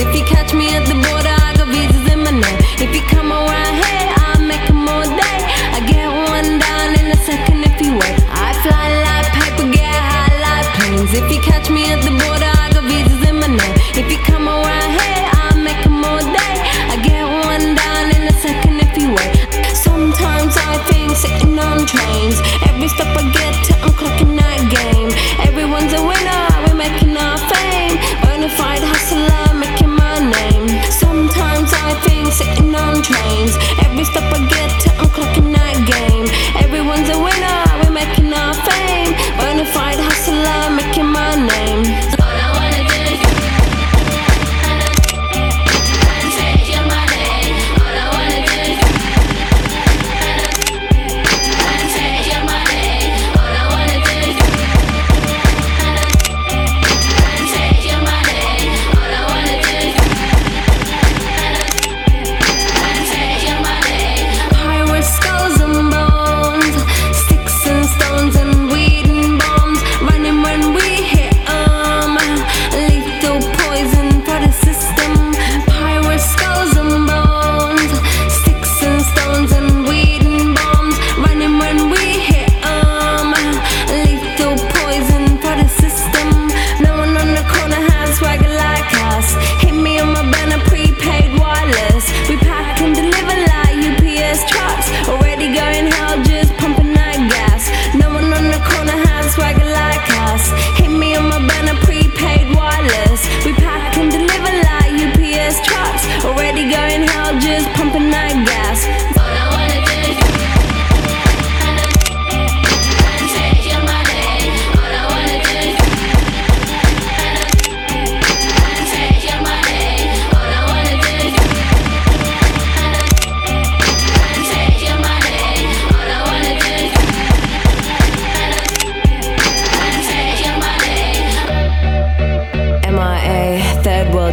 If you catch me at the border, I got visas in my name. If you come around here, I'll all day. I get one down in a second if you wait. I fly like paper, get high like planes. If you catch me at the border, I got visas in my. If you come around here,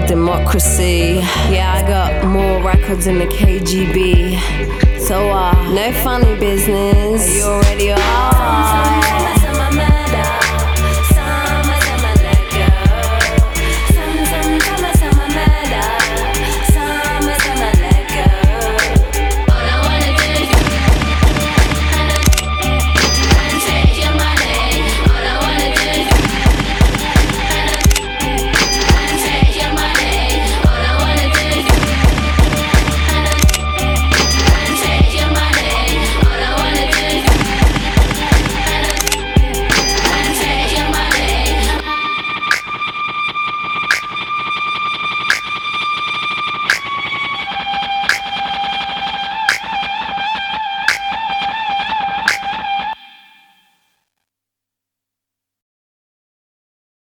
democracy. Yeah, I got more records than the KGB. So, uh, no funny business. You already are?